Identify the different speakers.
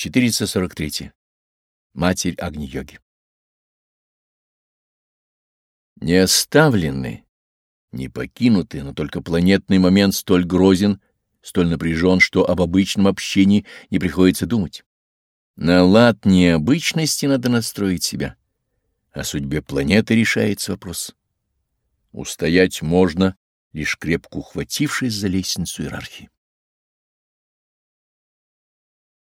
Speaker 1: 443. Матерь Агни-йоги. Не оставлены, не покинуты, но только планетный момент столь грозен, столь напряжен, что об обычном общении не приходится думать. На лад необычности надо настроить себя. О судьбе планеты решается вопрос. Устоять можно, лишь крепко ухватившись за лестницу иерархии.